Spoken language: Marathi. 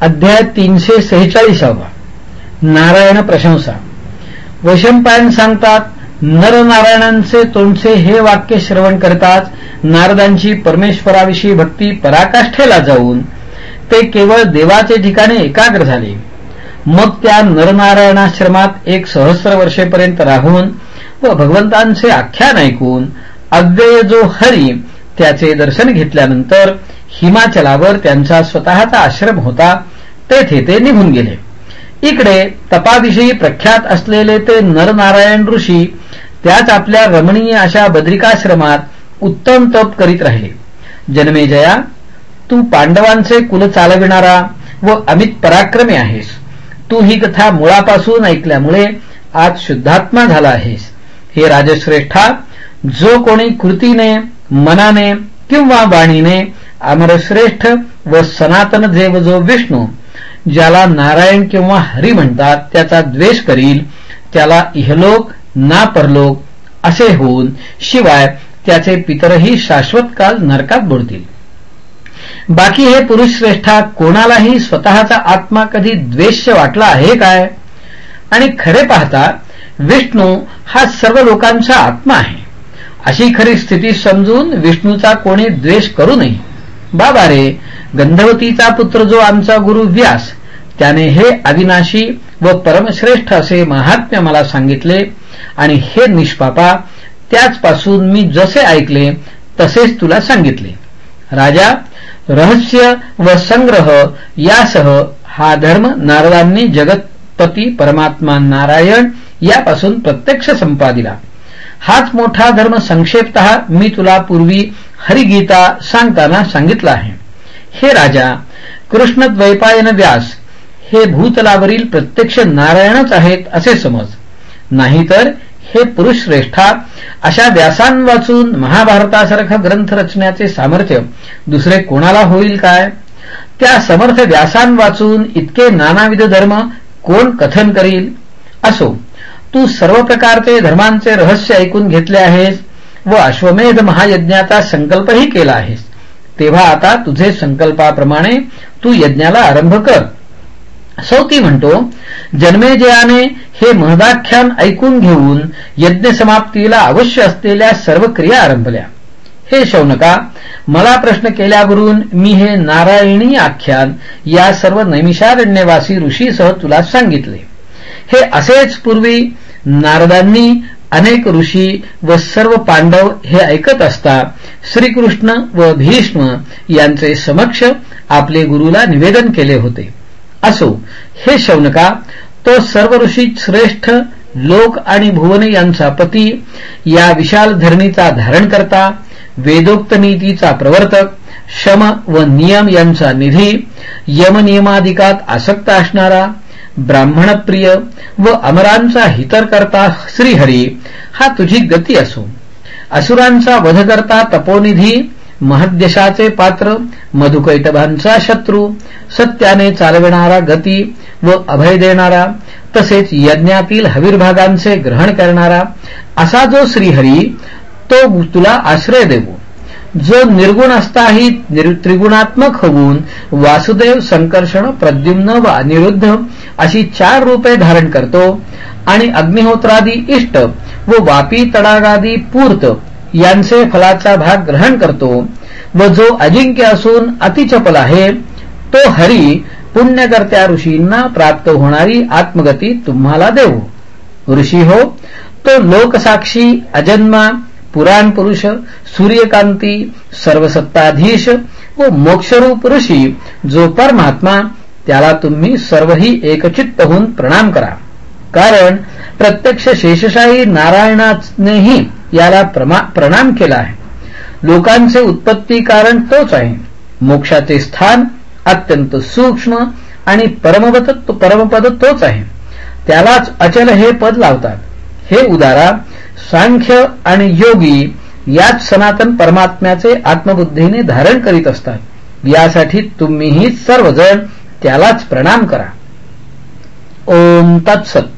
अध्याय तीनशे सेहेचाळीसावा. नारायण प्रशंसा. वैशंपायन सांगतात नरनारायणांचे तोंडचे हे वाक्य श्रवण करताच नारदांची परमेश्वराविषयी भक्ती पराकाष्ठेला जाऊन ते केवळ देवाचे ठिकाणी एकाग्र झाले. मग त्या नरनारायणाश्रमात एक सहस्र वर्षेपर्यंत राहून व भगवंतांचे आख्यान ऐकून अव्यय जो हरी त्याचे दर्शन घेतल्यानंतर हिमाचलावर त्यांचा स्वतःचा आश्रम होता तेथे ते निघून गेले. इकडे तपाविषयी प्रख्यात असलेले ते नरनारायण ऋषी त्याच आपल्या रमणीय अशा बद्रिकाश्रमात उत्तम तप करीत राहिले. जन्मेजया तू पांडवांचे कुल चालविणारा व अमित पराक्रमी आहेस. तू ही कथा मुळापासून ऐकल्यामुळे आज शुद्धात्मा झाला आहेस. हे राजश्रेष्ठा जो कोणी कृतीने मनाने किंवा वाणीने अमरश्रेष्ठ व सनातन देव जो विष्णू ज्याला नारायण किंवा हरी म्हणतात त्याचा द्वेष करील त्याला इहलोक ना परलोक असे होऊन शिवाय त्याचे पितरही शाश्वत काल नरकात बुडतील. बाकी हे पुरुष श्रेष्ठा कोणालाही स्वतःचा आत्मा कधी द्वेष वाटला आहे काय? आणि खरे पाहता विष्णू हा सर्व लोकांचा आत्मा आहे. अशी खरी स्थिती समजून विष्णूचा कोणी द्वेष करू नये. बाबा रे गंधवतीचा पुत्र जो आमचा गुरु व्यास त्याने हे अविनाशी व परमश्रेष्ठ असे महात्म्य मला सांगितले आणि हे निष्पापा त्याचपासून मी जसे ऐकले तसेच तुला सांगितले. राजा रहस्य व संग्रह यासह हा धर्म नारदांनी जगतपती परमात्मा नारायण यापासून प्रत्यक्ष संपादिला. हाच मोठा धर्म संक्षेपत मी तुला पूर्वी हरिगीता सांगताना सांगितलं आहे. हे राजा कृष्ण द्वैपायन व्यास हे भूतलावरील प्रत्यक्ष नारायणच आहेत असे समज. नाहीतर हे पुरुष श्रेष्ठा अशा व्यासांवाचून महाभारतासारखा ग्रंथ रचण्याचे सामर्थ्य दुसरे कोणाला होईल काय? त्या समर्थ व्यासांवाचून इतके नानाविध धर्म कोण कथन करील? असो तू सर्व प्रकारचे धर्मांचे रहस्य ऐकून घेतले आहेस व अश्वमेध महायज्ञाचा संकल्पही केला आहेस. तेव्हा आता तुझे संकल्पाप्रमाणे तू यज्ञाला आरंभ कर. सौती म्हणतो जन्मेजयाने हे महदाख्यान ऐकून घेऊन यज्ञ समाप्तीला अवश्य असलेल्या सर्व क्रिया आरंभल्या. हे शौनका मला प्रश्न केल्यावरून मी हे नारायणी आख्यान या सर्व नैमिषारण्यवासी ऋषीसह तुला सांगितले. हे असेच पूर्वी नारदांनी अनेक ऋषी व सर्व पांडव हे ऐकत असता श्रीकृष्ण व भीष्म यांचे समक्ष आपले गुरुला निवेदन केले होते. असो हे शौनका तो सर्व ऋषी श्रेष्ठ लोक आणि भुवन यांचा पती या विशाल धरणीचा धारण करता वेदोक्त नीतीचा प्रवर्तक शम व नियम यांचा निधी यमनियमाधिकात आसक्त असणारा ब्राह्मणप्रिय व अमरांचा हितर करता श्रीहरी हा तुझी गती असो. असुरांचा वध करता तपोनिधी महद्यशाचे पात्र मधुकैटभांचा शत्रू सत्याने चालविणारा गती व अभय देणारा तसेच यज्ञातील हवीरभागांचे ग्रहण करणारा असा जो श्रीहरी तो तुला आश्रय देवो. जो निर्गुण असताही त्रिगुणात्मक होऊन वासुदेव संकर्षण प्रद्युम्न व अनिरुद्ध अशी चार रूपे धारण करतो आणि अग्निहोत्रादी इष्ट व वापी तडागादी पूर्त यांचे फलाचा भाग ग्रहण करतो व जो अजिंक्य असून अतिचपल आहे तो हरी पुण्यकर्त्या ऋषींना प्राप्त होणारी आत्मगती तुम्हाला देऊ. ऋषी हो तो लोकसाक्षी अजन्मा पुराण पुरुष सूर्यकांती सर्वसत्ताधीश व मोक्षरूप ऋषी जो परमात्मा त्याला तुम्ही सर्वही एकचित्त होऊन प्रणाम करा. कारण प्रत्यक्ष शेषशाही नारायणानेही याला प्रणाम केला आहे. लोकांचे उत्पत्ती कारण तोच आहे. मोक्षाचे स्थान अत्यंत सूक्ष्म आणि परमपद परमपद तोच आहे. त्यालाच अचल हे पद लावतात. हे उदारा सांख्य आणि योगी याच सनातन परमात्म्याचे आत्मबुद्धीने धारण करीत असतात. यासाठी तुम्हीही सर्वजण त्यालाच प्रणाम करा. ओम तत्सत.